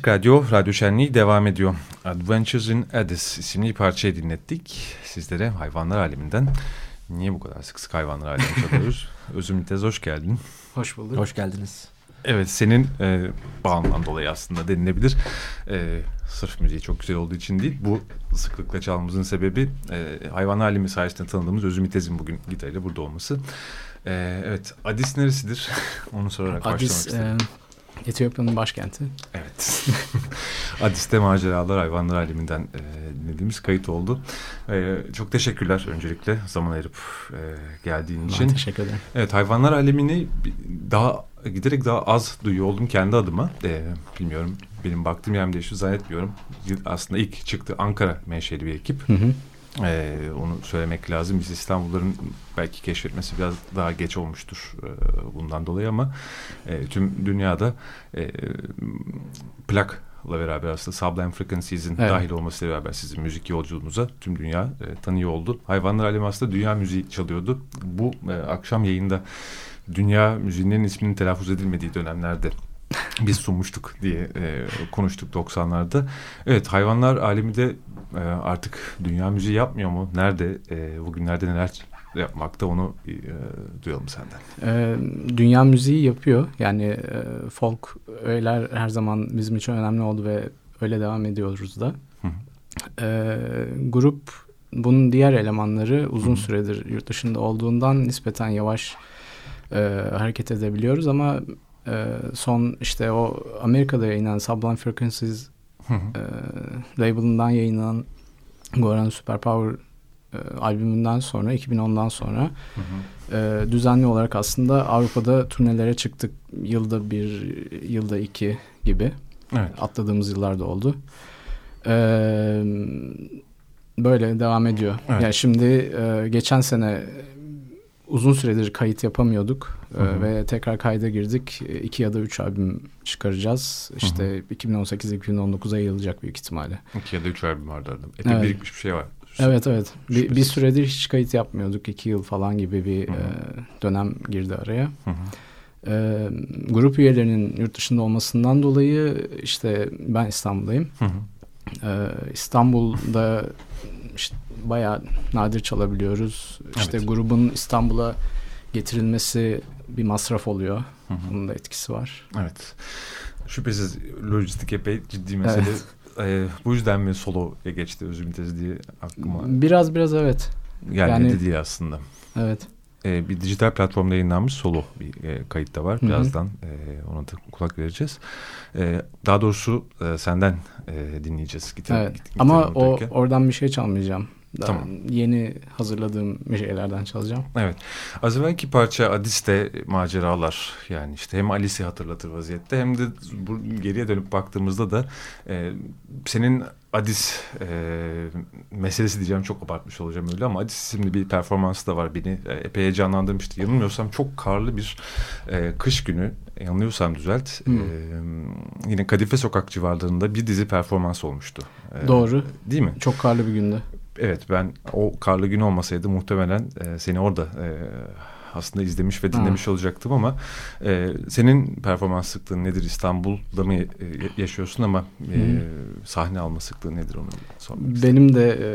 Açık Radyo, Radyo Şenliği devam ediyor. Adventures in Addis isimli parçayı dinlettik. Sizlere hayvanlar aleminden. Niye bu kadar sık sık hayvanlar alemini çalıyoruz? Özüm Tez hoş geldin. Hoş bulduk. Hoş geldiniz. Evet senin e, bağımdan dolayı aslında denilebilir. E, sırf müziği çok güzel olduğu için değil. Bu sıklıkla çalmamızın sebebi e, hayvan alemi sayesinde tanıdığımız Özüm İtez'in bugün gitarıyla burada olması. E, evet Addis neresidir? Onu sorarak Addis, başlamak istedim. E, Etiyopya'nın başkenti. Evet. Addis'te maceralar hayvanlar aleminden e, dinlediğimiz kayıt oldu. E, çok teşekkürler öncelikle zaman ayırıp e, geldiğin için. Ben teşekkür ederim. Evet hayvanlar alemini daha giderek daha az duyuyor oldum kendi adıma. E, bilmiyorum benim baktığım yerim değişti zannetmiyorum. Aslında ilk çıktı Ankara menşeli bir ekip. Hı hı. Ee, onu söylemek lazım. Biz İstanbulluların belki keşfetmesi biraz daha geç olmuştur e, bundan dolayı ama e, tüm dünyada e, plakla beraber aslında Sublime Frequencies'in Evet. dahil olmasıyla beraber sizin müzik yolculuğunuza tüm dünya e, tanıyor oldu. Hayvanlar Alemi aslında dünya müziği çalıyordu. Bu e, akşam yayında dünya müziğinin isminin telaffuz edilmediği dönemlerde biz sunmuştuk diye e, konuştuk 90'larda. Evet hayvanlar alemi de e, artık dünya müziği yapmıyor mu? Nerede? E, bugünlerde neler yapmakta onu e, duyalım senden. E, dünya müziği yapıyor. Yani e, folk öğeler her zaman bizim için önemli oldu ve öyle devam ediyoruz da. Hı hı. E, grup bunun diğer elemanları uzun Hı hı. süredir yurt dışında olduğundan nispeten yavaş e, hareket edebiliyoruz ama e, son işte o Amerika'da yayınlanan Sublime Frequencies e, label'ından yayınlanan Goran Superpower e, albümünden sonra 2010'dan sonra Hı hı. e, düzenli olarak aslında Avrupa'da turnelere çıktık. Yılda bir, yılda iki gibi Evet. atladığımız yıllarda oldu. E, böyle devam ediyor. Evet. Yani şimdi e, geçen sene uzun süredir kayıt yapamıyorduk E, Hı hı. ve tekrar kayda girdik. E, iki ya da üç albüm çıkaracağız. İşte 2018-2019'a yayılacak büyük ihtimalle. İki ya da üç albüm vardı arada. Epey Evet. birikmiş bir şey var. Evet evet. Bir, bir süredir hiç kayıt yapmıyorduk. iki yıl falan gibi bir Hı hı. e, dönem girdi araya. Hı hı. E, grup üyelerinin yurt dışında olmasından dolayı işte ben İstanbul'dayım. Hı hı. E, İstanbul'da işte bayağı nadir çalabiliyoruz. İşte Evet. grubun İstanbul'a getirilmesi bir masraf oluyor. Hı hı. Bunun da etkisi var. Evet. Şüphesiz lojistik epey ciddi mesele. E, bu yüzden mi soloya geçti Özüm Tez diye aklıma Biraz biraz evet. gelmedi Yani- diye aslında. Evet. E, bir dijital platformda yayınlanmış solo bir e, kayıt da var. Birazdan e, ona da kulak vereceğiz. E, daha doğrusu e, senden e, dinleyeceğiz. Gitar, Evet. git- Ama o oradan bir şey çalmayacağım. Daha Tamam. Yeni hazırladığım şeylerden çalacağım. Evet. Az evvelki parça Adis'te maceralar yani işte hem Alice'i hatırlatır vaziyette hem de bu, geriye dönüp baktığımızda da e, senin Adis e, meselesi diyeceğim çok abartmış olacağım öyle ama Adis isimli bir performansı da var beni e, epey heyecanlandırmıştı. Yanılmıyorsam çok karlı bir e, kış günü yanılıyorsam düzelt. Hmm. E, yine Kadife Sokak civarlarında bir dizi performans olmuştu. E, Doğru. Değil mi? Çok karlı bir gündü. Evet ben o karlı gün olmasaydı muhtemelen e, seni orada e, aslında izlemiş ve dinlemiş olacaktım ama e, senin performans sıklığın nedir? İstanbul'da mı e, yaşıyorsun ama e, Hı. sahne alma sıklığın nedir onu sormak istedim. Benim de e,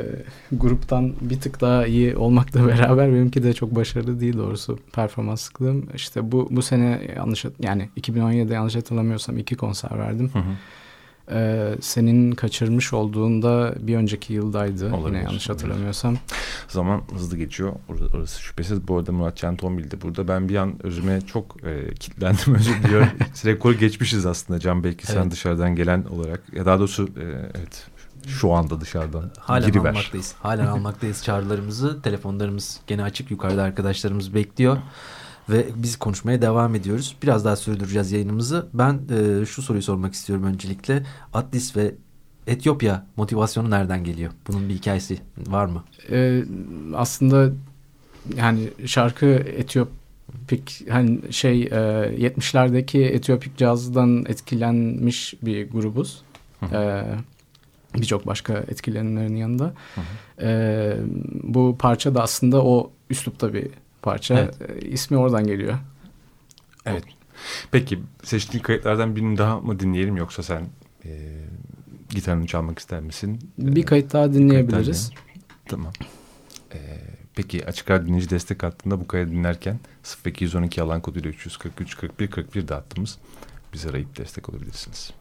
gruptan bir tık daha iyi olmakla beraber benimki de çok başarılı değil doğrusu performans sıklığım. İşte bu bu sene yanlış yani 2017'de yanlış hatırlamıyorsam iki konser verdim. Hı hı. E, senin kaçırmış olduğunda bir önceki yıldaydı Olabilir, yine yanlış olabilir. hatırlamıyorsam. Zaman hızlı geçiyor. Orası, orası şüphesiz. Bu arada Murat Can Tombil de burada. Ben bir an özüme çok e, kilitlendim özür diliyorum. Rekoru geçmişiz aslında Can belki sen Evet. dışarıdan gelen olarak. Ya daha doğrusu e, evet şu anda dışarıdan Halen giriver. almaktayız. Halen almaktayız çağrılarımızı. Telefonlarımız gene açık. Yukarıda arkadaşlarımız bekliyor. Ve biz konuşmaya devam ediyoruz. Biraz daha sürdüreceğiz yayınımızı. Ben e, şu soruyu sormak istiyorum öncelikle. Atlis ve Etiyopya motivasyonu nereden geliyor? Bunun bir hikayesi var mı? E, aslında yani şarkı Etiyopik hani şey e, 70'lerdeki Etiyopik cazdan etkilenmiş bir grubuz. Hı hı. E, Birçok başka etkilenenlerin yanında. Hı hı. E, bu parça da aslında o üslupta bir parça. Evet. E, ismi oradan geliyor. Evet. Peki seçtiğin kayıtlardan birini daha mı dinleyelim yoksa sen e, gitarını çalmak ister misin? Bir kayıt daha dinleyebiliriz. Tamam. Ee, peki Açık Radyo dinleyici destek hattında bu kaydı dinlerken 0212 alan koduyla 343 41 41 dağıttığımız bizi arayıp destek olabilirsiniz.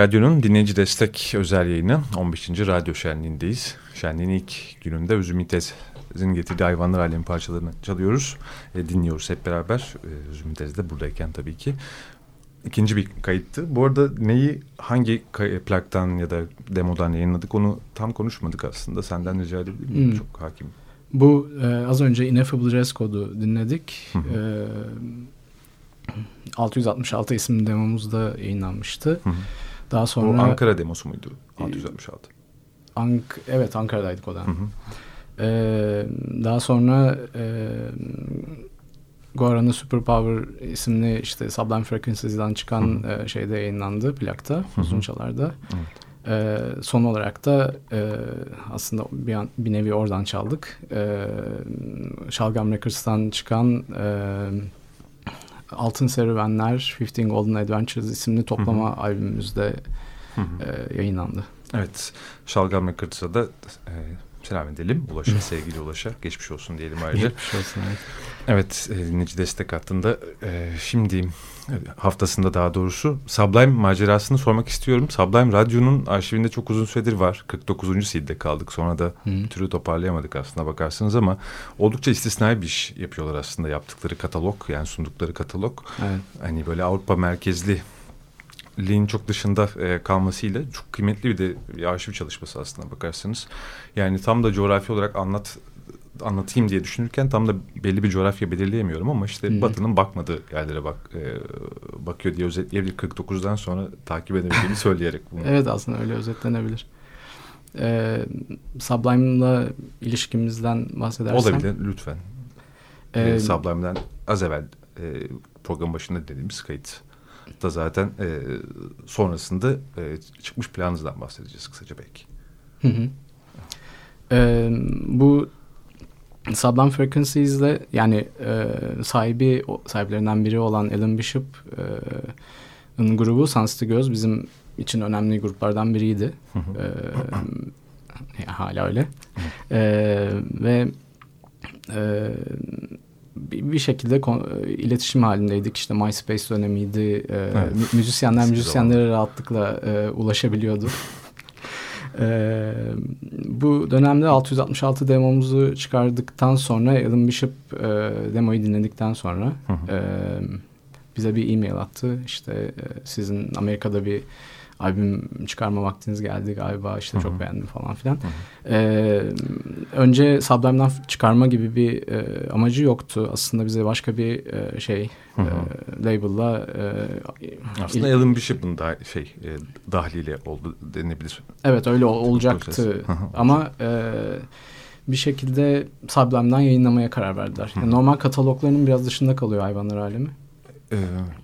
Radyo'nun dinleyici destek özel yayını 15. Radyo Şenliği'ndeyiz. Şenliğin ilk gününde Üzüm İtez'in getirdiği hayvanlar alemi parçalarını çalıyoruz. E, dinliyoruz hep beraber. E, Üzüm İtez de buradayken tabii ki. İkinci bir kayıttı. Bu arada neyi hangi plaktan ya da demodan yayınladık onu tam konuşmadık aslında. Senden rica edebilir miyim? Hmm. Çok hakim. Bu e, az önce Ineffable Dress Code'u dinledik. Hı hı. E, 666 isimli demomuzda yayınlanmıştı. Hı hı. Daha sonra... O Ankara demosu muydu? 666. Ank evet Ankara'daydık o da. Hı hı. Ee, daha sonra e, Guarana Superpower isimli işte Sublime Frequencies'dan çıkan hı hı. E, şeyde yayınlandı plakta, hı uzun çalarda. Evet. Ee, son olarak da e, aslında bir, an, bir nevi oradan çaldık. Ee, Şalgam Records'tan çıkan e, Altın Serüvenler 15 Golden Adventures isimli toplama Hı-hı. albümümüzde Hı-hı. E, yayınlandı. Evet. Şalgam Records'a da e, selam edelim Ulaş'a, sevgili Ulaş'a. Geçmiş olsun diyelim ayrıca. Geçmiş olsun. Evet, evet e, dinleyici destek hattında. E, şimdi haftasında daha doğrusu Sublime macerasını sormak istiyorum. Sublime Radyo'nun arşivinde çok uzun süredir var. 49. CD'de kaldık. Sonra da Hı. bir türlü toparlayamadık aslında bakarsınız ama oldukça istisnai bir iş yapıyorlar aslında yaptıkları katalog yani sundukları katalog. Evet. Hani böyle Avrupa merkezli Lee'nin çok dışında e, kalmasıyla çok kıymetli bir de bir arşiv çalışması aslında bakarsanız. Yani tam da coğrafi olarak anlat anlatayım diye düşünürken tam da belli bir coğrafya belirleyemiyorum ama işte hmm. Batı'nın bakmadığı yerlere bak e, bakıyor diye özetleyebilir 49'dan sonra takip edebildiğimi söyleyerek bunu. evet aslında öyle özetlenebilir. Ee, Sublime'la ilişkimizden bahsedersen. Olabilir lütfen. Ee, Sublime'den az evvel e, program başında dediğimiz kayıt da zaten e, sonrasında e, çıkmış planınızdan bahsedeceğiz kısaca belki. Hı hı. Ee, bu Sublime Frequencies'le yani e, sahibi sahiplerinden biri olan Alan Bishop'ın e, grubu Sansiti Göz bizim için önemli gruplardan biriydi. e, hala öyle. e, ve e, bir şekilde e, iletişim halindeydik. İşte MySpace dönemiydi. E, evet. Müzisyenler müzisyenlere rahatlıkla e, ulaşabiliyordu. Ee, bu dönemde 666 demomuzu çıkardıktan sonra Alan Bishop e, demoyu dinledikten sonra E, bize bir e-mail attı. İşte e, sizin Amerika'da bir albüm çıkarma vaktiniz geldi galiba işte Hı-hı. çok beğendim falan filan. Ee, önce Sublime'dan çıkarma gibi bir e, amacı yoktu. Aslında bize başka bir e, şey e, label'la e, aslında il... Alan Bishop'un da şey e, dahliyle oldu denebilir. Evet öyle olacaktı ama e, bir şekilde Sublime'dan yayınlamaya karar verdiler. Yani normal kataloglarının biraz dışında kalıyor hayvanlar alemi. Ee,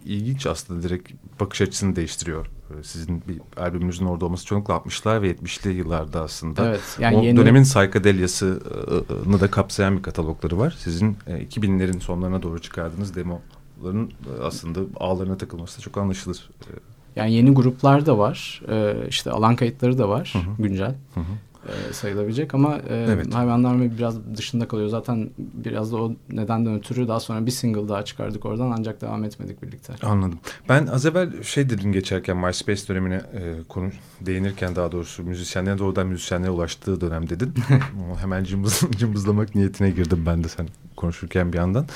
ilginç aslında direkt bakış açısını değiştiriyor sizin bir albümünüzün orada olması çoğunlukla 60'lar ve 70'li yıllarda aslında. Evet. Yani o yeni... dönemin psychedelica'sını da kapsayan bir katalogları var. Sizin 2000'lerin sonlarına doğru çıkardığınız demoların aslında ağlarına takılması da çok anlaşılır. Yani yeni gruplar da var. İşte alan kayıtları da var hı hı. güncel. Hı hı e, sayılabilecek ama e, evet. hayvanlar biraz dışında kalıyor. Zaten biraz da o nedenden ötürü daha sonra bir single daha çıkardık oradan ancak devam etmedik birlikte. Anladım. Ben az evvel şey dedim geçerken MySpace dönemine e, konu değinirken daha doğrusu müzisyenlerin doğrudan müzisyenlere ulaştığı dönem dedin. Hemen cımbız, cımbızlamak niyetine girdim ben de sen konuşurken bir yandan.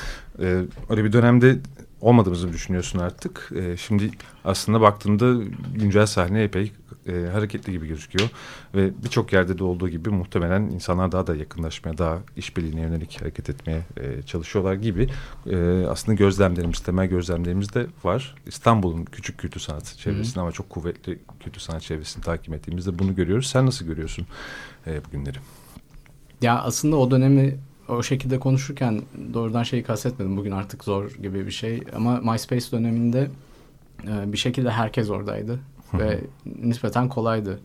E, öyle bir dönemde olmadığımızı düşünüyorsun artık. E, şimdi aslında baktığında güncel sahne epey e, hareketli gibi gözüküyor. Ve birçok yerde de olduğu gibi muhtemelen insanlar daha da yakınlaşmaya, daha işbirliğine yönelik hareket etmeye e, çalışıyorlar gibi. E, aslında gözlemlerimiz, temel gözlemlerimiz de var. İstanbul'un küçük kültür sanat çevresini ama çok kuvvetli kültür sanat çevresini takip ettiğimizde bunu görüyoruz. Sen nasıl görüyorsun e, bugünleri? Ya aslında o dönemi o şekilde konuşurken doğrudan şeyi kastetmedim. Bugün artık zor gibi bir şey. Ama MySpace döneminde e, bir şekilde herkes oradaydı ve nispeten kolaydı.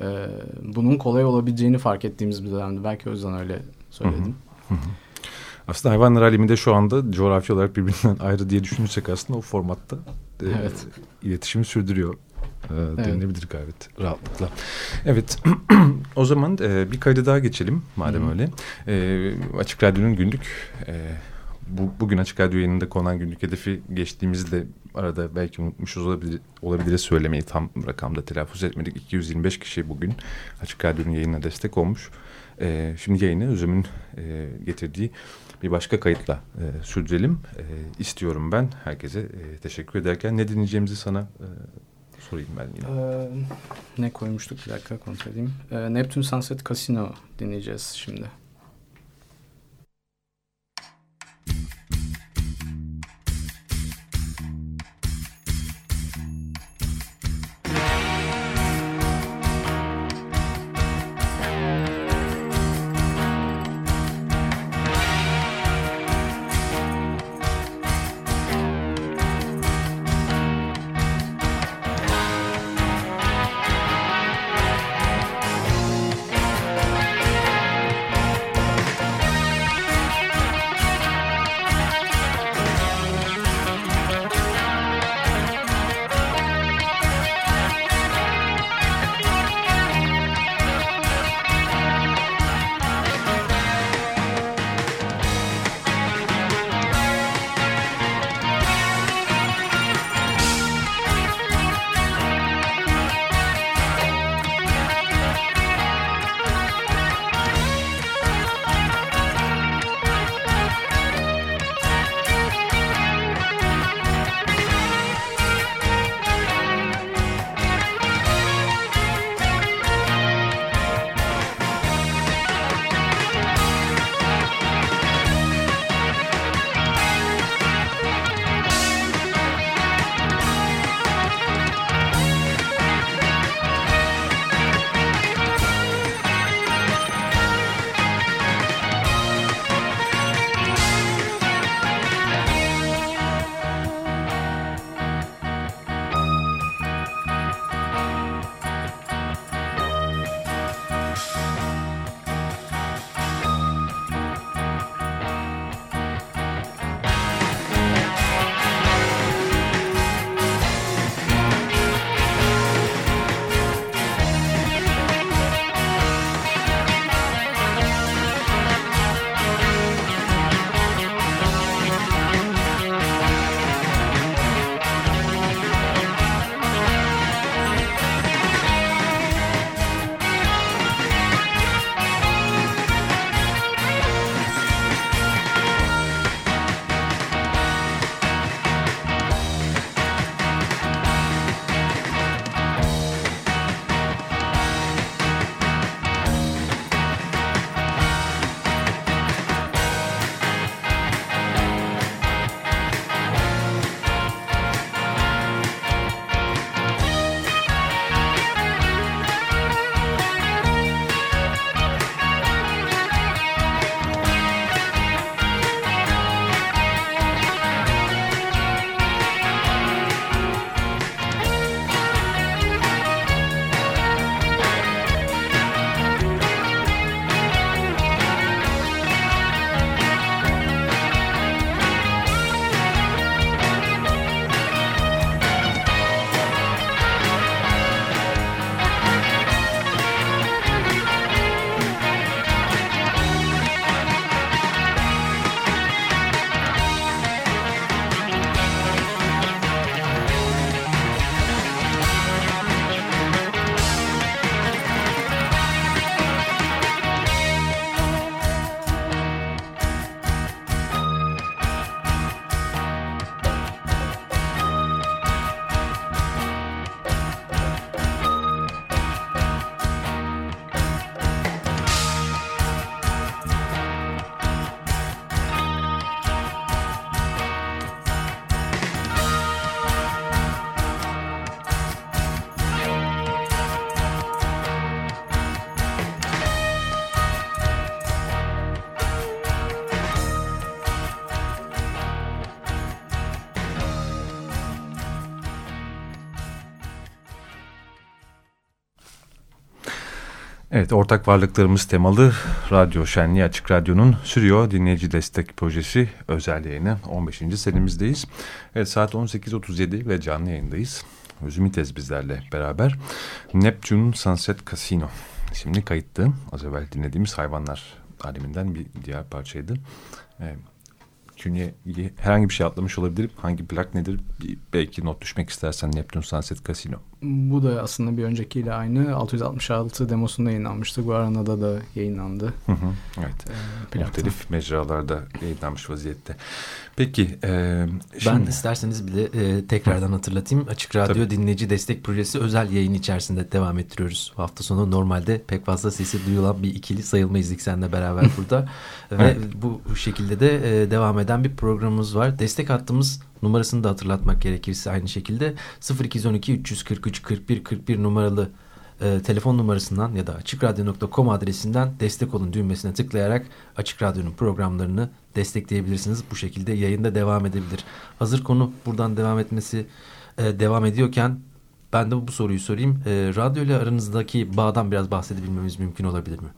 Ee, bunun kolay olabileceğini fark ettiğimiz bir dönemdi. Belki o yüzden öyle söyledim. Aslında hayvanlar aleminde şu anda coğrafya olarak birbirinden ayrı diye düşünürsek aslında o formatta e, evet. iletişimi sürdürüyor e, evet. denilebilir gayet rahatlıkla. Evet o zaman e, bir kaydı daha geçelim madem Hı. öyle. E, Açık Radyo'nun günlük e, bu, bugün Açık Radyo yayınında konan günlük hedefi geçtiğimizde arada belki unutmuşuz olabilir, olabilir söylemeyi tam rakamda telaffuz etmedik. 225 kişi bugün Açık Radyo'nun yayınına destek olmuş. E, şimdi yayını Özüm'ün e, getirdiği bir başka kayıtla e, sürdürelim. E, istiyorum ben herkese e, teşekkür ederken ne dinleyeceğimizi sana e, sorayım ben yine. Ee, ne koymuştuk bir dakika kontrol edeyim. Ee, Neptune Sunset Casino dinleyeceğiz şimdi. Evet ortak varlıklarımız temalı Radyo Şenliği Açık Radyo'nun sürüyor dinleyici destek projesi özel yayını 15. senemizdeyiz. Evet saat 18.37 ve canlı yayındayız. Özümitez bizlerle beraber Neptune Sunset Casino isimli kayıttı. Az evvel dinlediğimiz hayvanlar aleminden bir diğer parçaydı. Evet künyeye herhangi bir şey atlamış olabilirim. Hangi plak nedir? Belki not düşmek istersen Neptune Sunset Casino. Bu da aslında bir öncekiyle aynı. 666 demosunda yayınlanmıştı. Guarana'da da yayınlandı. Hı hı, evet. Ee, Muhtelif mecralarda yayınlanmış vaziyette. Peki. E, şimdi... Ben isterseniz bir de e, tekrardan hatırlatayım. Açık Radyo Tabii. Dinleyici Destek Projesi özel yayın içerisinde devam ettiriyoruz. Hafta sonu normalde pek fazla sesi duyulan bir ikili sayılmayız senle beraber burada. Ve bu şekilde de e, devam eden bir programımız var. Destek hattımız numarasını da hatırlatmak gerekirse aynı şekilde 0212 343 41 41 numaralı e, telefon numarasından ya da açıkradyo.com adresinden destek olun düğmesine tıklayarak Açık Radyo'nun programlarını destekleyebilirsiniz. Bu şekilde yayında devam edebilir. Hazır konu buradan devam etmesi e, devam ediyorken ben de bu soruyu sorayım. E, radyo ile aranızdaki bağdan biraz bahsedebilmemiz mümkün olabilir mi?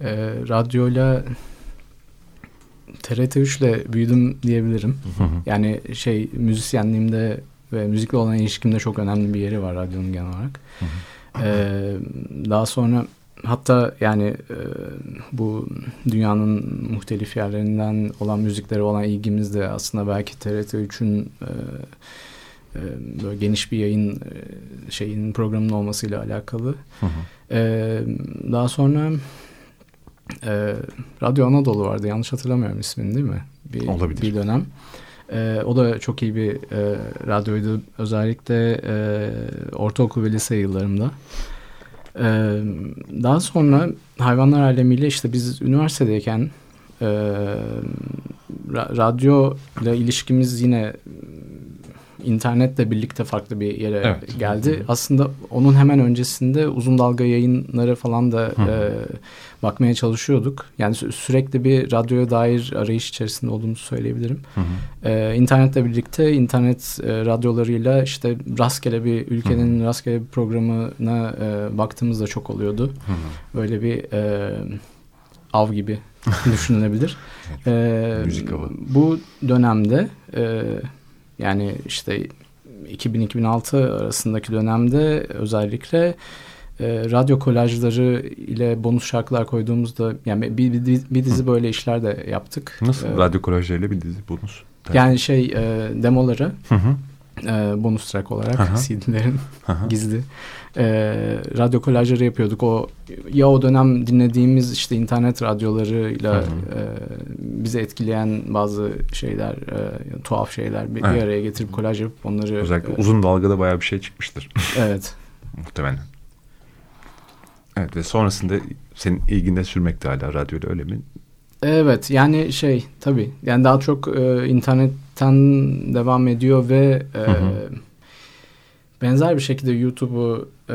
E, radyoyla TRT 3 ile büyüdüm diyebilirim. Hı hı. Yani şey müzisyenliğimde ve müzikle olan ilişkimde çok önemli bir yeri var radyonun genel olarak. Hı hı. Ee, daha sonra hatta yani e, bu dünyanın muhtelif yerlerinden olan müziklere olan ilgimiz de aslında belki TRT3'ün e, e, böyle geniş bir yayın e, şeyin programının olmasıyla alakalı. Hı hı. E, daha sonra e, Radyo Anadolu vardı yanlış hatırlamıyorum ismini değil mi? Bir, Olabilir. Bir dönem. E, o da çok iyi bir e, radyoydu. Özellikle e, ortaokul ve lise yıllarımda. E, daha sonra hayvanlar alemiyle işte biz üniversitedeyken e, ra radyo ile ilişkimiz yine internetle birlikte farklı bir yere evet. geldi. Aslında onun hemen öncesinde uzun dalga yayınları falan da e, bakmaya çalışıyorduk. Yani sü sürekli bir radyoya dair arayış içerisinde olduğumuzu söyleyebilirim. Hı hı. E, internetle birlikte internet e, radyolarıyla işte rastgele bir ülkenin hı hı. rastgele bir programına e, baktığımızda çok oluyordu. Hı hı. Böyle bir e, av gibi düşünülebilir. e, Müzik avı. Bu dönemde e, yani işte 2000-2006 arasındaki dönemde özellikle e, radyo kolajları ile bonus şarkılar koyduğumuzda yani bir, bir, bir dizi böyle işler de yaptık. Nasıl? Ee, radyo kolajlarıyla bir dizi bonus? Yani şey e, demoları hı hı. E, bonus track olarak Aha. CD'lerin Aha. gizli e, radyo kolajları yapıyorduk. O ya o dönem dinlediğimiz işte internet radyolarıyla e, bizi etkileyen bazı şeyler, e, tuhaf şeyler bir, evet. bir araya getirip kolaj yapıp onları... Özellikle e, uzun dalgada bayağı bir şey çıkmıştır. Evet. Muhtemelen. Evet ve sonrasında senin ilginde sürmekte hala radyoda öyle mi? Evet yani şey tabii yani daha çok e, internetten devam ediyor ve e, hı hı. benzer bir şekilde YouTube'u e,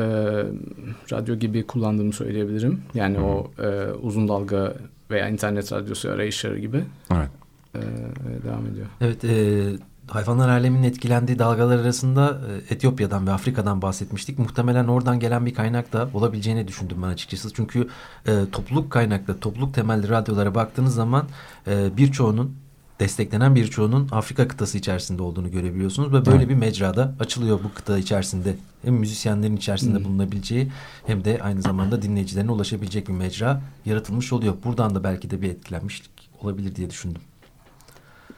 radyo gibi kullandığımı söyleyebilirim. Yani hı hı. o e, uzun dalga veya internet radyosu arayışları gibi. Evet. E, devam ediyor. Evet e, hayvanlar aleminin etkilendiği dalgalar arasında e, Etiyopya'dan ve Afrika'dan bahsetmiştik. Muhtemelen oradan gelen bir kaynak da olabileceğini düşündüm ben açıkçası. Çünkü e, topluluk kaynaklı, topluluk temelli radyolara baktığınız zaman e, birçoğunun desteklenen birçoğunun Afrika kıtası içerisinde olduğunu görebiliyorsunuz ve böyle evet. bir mecrada açılıyor bu kıta içerisinde. Hem müzisyenlerin içerisinde hmm. bulunabileceği hem de aynı zamanda dinleyicilerine ulaşabilecek bir mecra yaratılmış oluyor. Buradan da belki de bir etkilenmişlik olabilir diye düşündüm.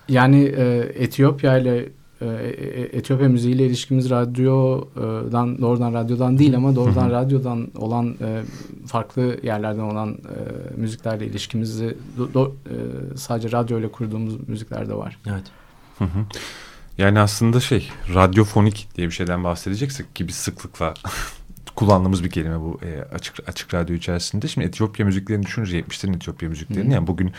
Yani e, Etiyopya ile Etiyopya müziğiyle ilişkimiz radyodan doğrudan radyodan değil ama doğrudan radyodan olan e, farklı yerlerden olan e, müziklerle ilişkimizi e, sadece radyo ile kurduğumuz müzikler de var. Evet. Hı hı. Yani aslında şey radyofonik diye bir şeyden bahsedeceksek ki biz sıklıkla kullandığımız bir kelime bu e, açık açık radyo içerisinde. Şimdi Etiyopya müziklerini düşününce 70'lerin Etiyopya müziklerini. Yani bugün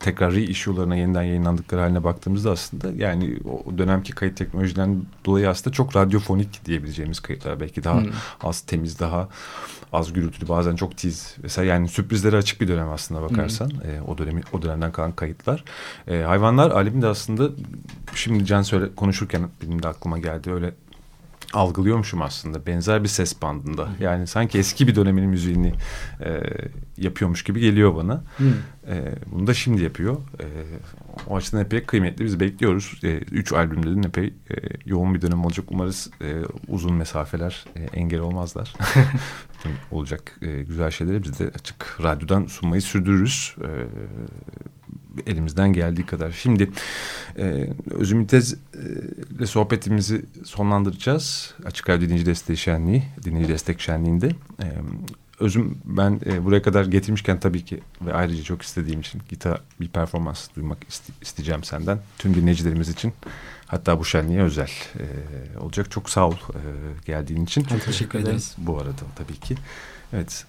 tekrar reissue'larına yeniden yayınlandıkları haline baktığımızda aslında yani o dönemki kayıt teknolojiden dolayı aslında çok radyofonik diyebileceğimiz kayıtlar. Belki daha hmm. az temiz daha az gürültülü bazen çok tiz mesela yani sürprizlere açık bir dönem aslında bakarsan e, o dönemi o dönemden kalan kayıtlar. E, hayvanlar aleminde aslında şimdi Can söyle konuşurken benim de aklıma geldi. Öyle algılıyormuşum aslında benzer bir ses bandında. Yani sanki eski bir dönemin müziğini e, yapıyormuş gibi geliyor bana. E, bunu da şimdi yapıyor. E, o açıdan epey kıymetli. Biz bekliyoruz. E, üç albümlerin epey e, yoğun bir dönem olacak. Umarız e, uzun mesafeler e, engel olmazlar. olacak e, güzel şeyleri biz de açık radyodan sunmayı sürdürürüz. E, elimizden geldiği kadar. Şimdi e, Özüm Tez e, ile sohbetimizi sonlandıracağız. Açık Radyo Dinleyici Desteği Şenliği, Dinleyici Destek Şenliği'nde. E, Özüm ben e, buraya kadar getirmişken tabii ki ve ayrıca çok istediğim için gitar bir performans duymak iste, isteyeceğim senden. Tüm dinleyicilerimiz için. Hatta bu şenliğe özel e, olacak. Çok sağ ol e, geldiğin için. Ben teşekkür ederiz. Bu arada tabii ki. Evet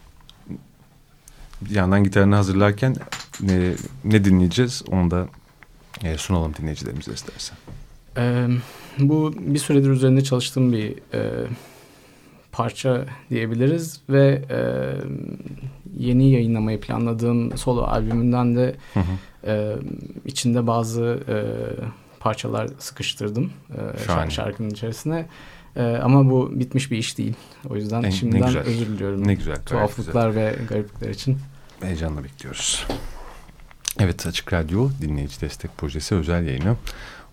bir yandan gitarını hazırlarken ne, ne dinleyeceğiz onu da e, sunalım dinleyicilerimize istersen. Ee, bu bir süredir üzerinde çalıştığım bir e, parça diyebiliriz ve e, yeni yayınlamayı planladığım solo albümünden de hı hı. E, içinde bazı e, parçalar sıkıştırdım e, şarkının içerisine. E, ama bu bitmiş bir iş değil. O yüzden en, şimdiden özür diliyorum. Ne güzel. Tuhaflıklar güzel. ve gariplikler için. Heyecanla bekliyoruz. Evet Açık Radyo Dinleyici Destek Projesi özel yayını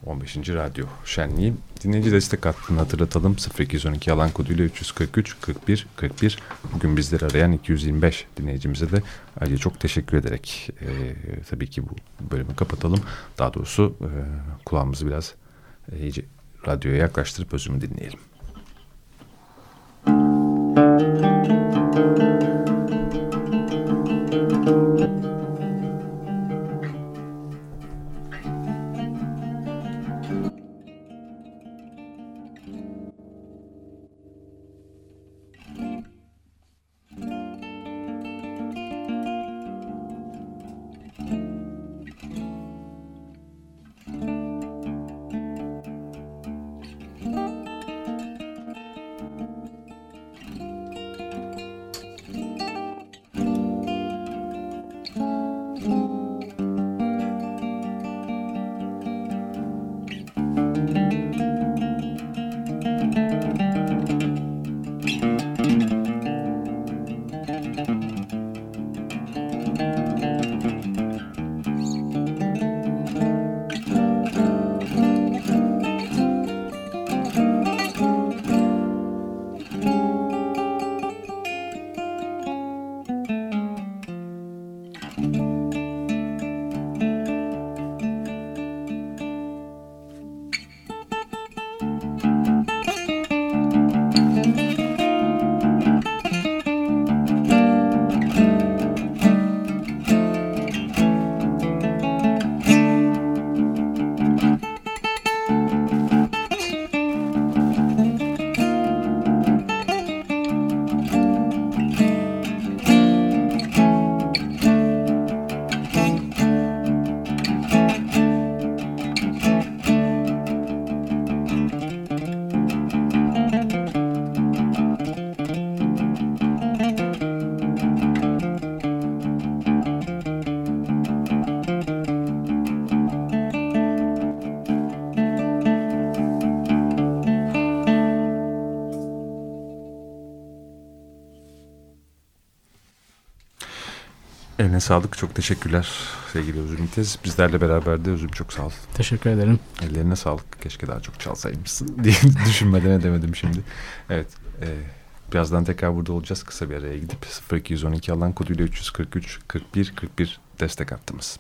15. Radyo Şenliği. Dinleyici destek hattını hatırlatalım. 0212 alan koduyla 343 41 41. Bugün bizleri arayan 225 dinleyicimize de ayrıca çok teşekkür ederek e, tabii ki bu bölümü kapatalım. Daha doğrusu e, kulağımızı biraz e, iyice radyoya yaklaştırıp özümü dinleyelim. Sağlık. Çok teşekkürler sevgili Özüm Tez. Bizlerle beraber de Özüm çok sağ ol. Teşekkür ederim. Ellerine sağlık. Keşke daha çok çalsaymışsın diye düşünmeden edemedim şimdi. Evet. E, birazdan tekrar burada olacağız. Kısa bir araya gidip 0212 alan koduyla 343 41 41 destek attığımız.